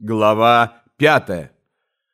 Глава 5.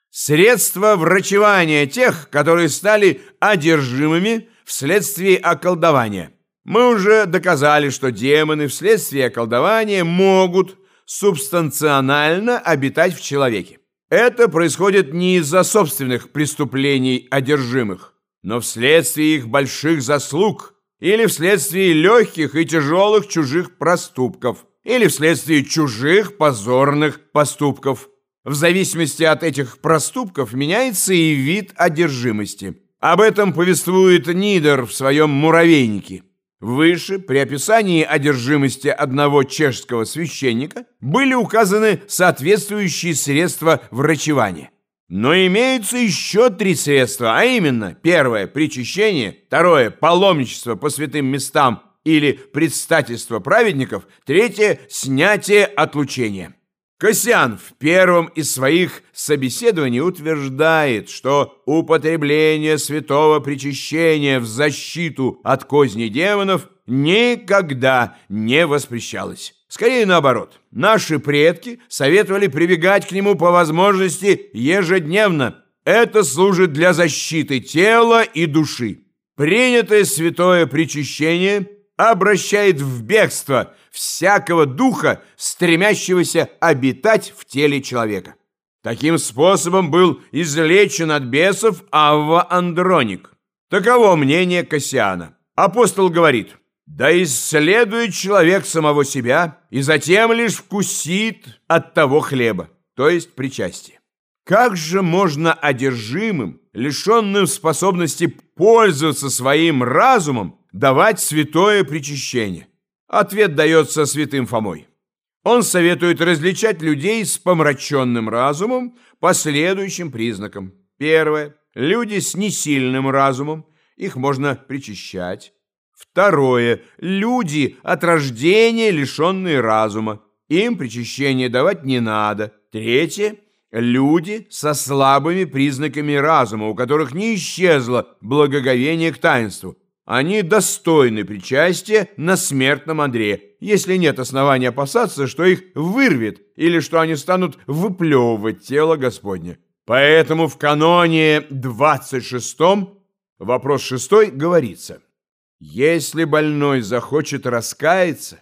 Средства врачевания тех, которые стали одержимыми вследствие околдования. Мы уже доказали, что демоны вследствие околдования могут субстанционально обитать в человеке. Это происходит не из-за собственных преступлений одержимых, но вследствие их больших заслуг или вследствие легких и тяжелых чужих проступков – или вследствие чужих позорных поступков. В зависимости от этих проступков меняется и вид одержимости. Об этом повествует Нидер в своем «Муравейнике». Выше, при описании одержимости одного чешского священника, были указаны соответствующие средства врачевания. Но имеются еще три средства, а именно, первое – причащение, второе – паломничество по святым местам или предстательство праведников, третье – снятие отлучения. Кассиан в первом из своих собеседований утверждает, что употребление святого причащения в защиту от козни демонов никогда не воспрещалось. Скорее наоборот, наши предки советовали прибегать к нему по возможности ежедневно. Это служит для защиты тела и души. Принятое святое причащение – обращает в бегство всякого духа, стремящегося обитать в теле человека. Таким способом был излечен от бесов Авва Андроник. Таково мнение Кассиана. Апостол говорит, «Да исследует человек самого себя, и затем лишь вкусит от того хлеба», то есть причастие. Как же можно одержимым, лишенным способности пользоваться своим разумом, давать святое причащение? Ответ дается святым Фомой. Он советует различать людей с помраченным разумом по следующим признакам. Первое. Люди с несильным разумом. Их можно причащать. Второе. Люди от рождения лишенные разума. Им причащение давать не надо. Третье. Люди со слабыми признаками разума, у которых не исчезло благоговение к таинству. Они достойны причастия на смертном Андре, если нет основания опасаться, что их вырвет или что они станут выплевывать тело Господне. Поэтому в каноне 26 вопрос 6 говорится, если больной захочет раскаяться,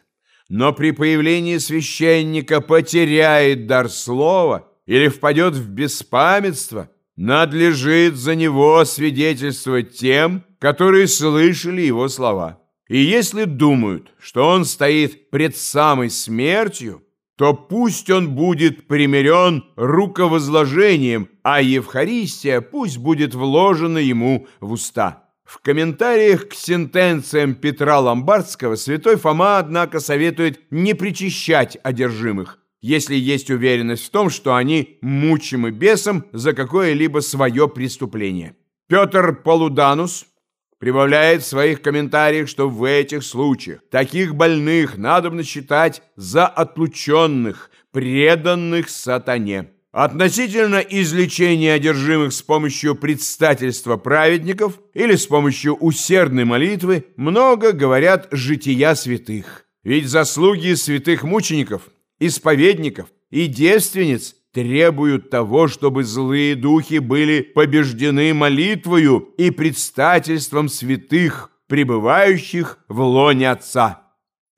но при появлении священника потеряет дар слова или впадет в беспамятство, надлежит за него свидетельствовать тем, которые слышали его слова. И если думают, что он стоит пред самой смертью, то пусть он будет примирен руковозложением, а Евхаристия пусть будет вложена ему в уста. В комментариях к сентенциям Петра Ломбардского святой Фома, однако, советует не причащать одержимых, если есть уверенность в том, что они мучимы бесом за какое-либо свое преступление. Петр Полуданус прибавляет в своих комментариях, что в этих случаях таких больных надо считать за отлученных, преданных сатане. Относительно излечения одержимых с помощью предстательства праведников или с помощью усердной молитвы много говорят жития святых. Ведь заслуги святых мучеников, исповедников и девственниц требуют того, чтобы злые духи были побеждены молитвою и предстательством святых, пребывающих в лоне Отца.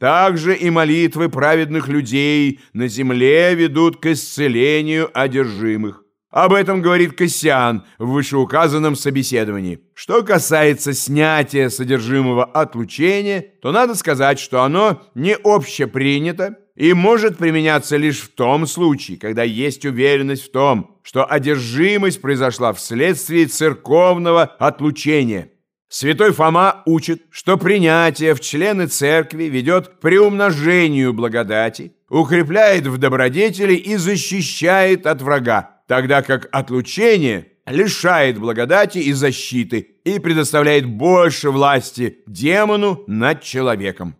Также и молитвы праведных людей на земле ведут к исцелению одержимых. Об этом говорит Кассиан в вышеуказанном собеседовании. Что касается снятия содержимого отлучения, то надо сказать, что оно не общепринято и может применяться лишь в том случае, когда есть уверенность в том, что одержимость произошла вследствие церковного отлучения. Святой Фома учит, что принятие в члены церкви ведет к приумножению благодати, укрепляет в добродетели и защищает от врага, тогда как отлучение лишает благодати и защиты и предоставляет больше власти демону над человеком.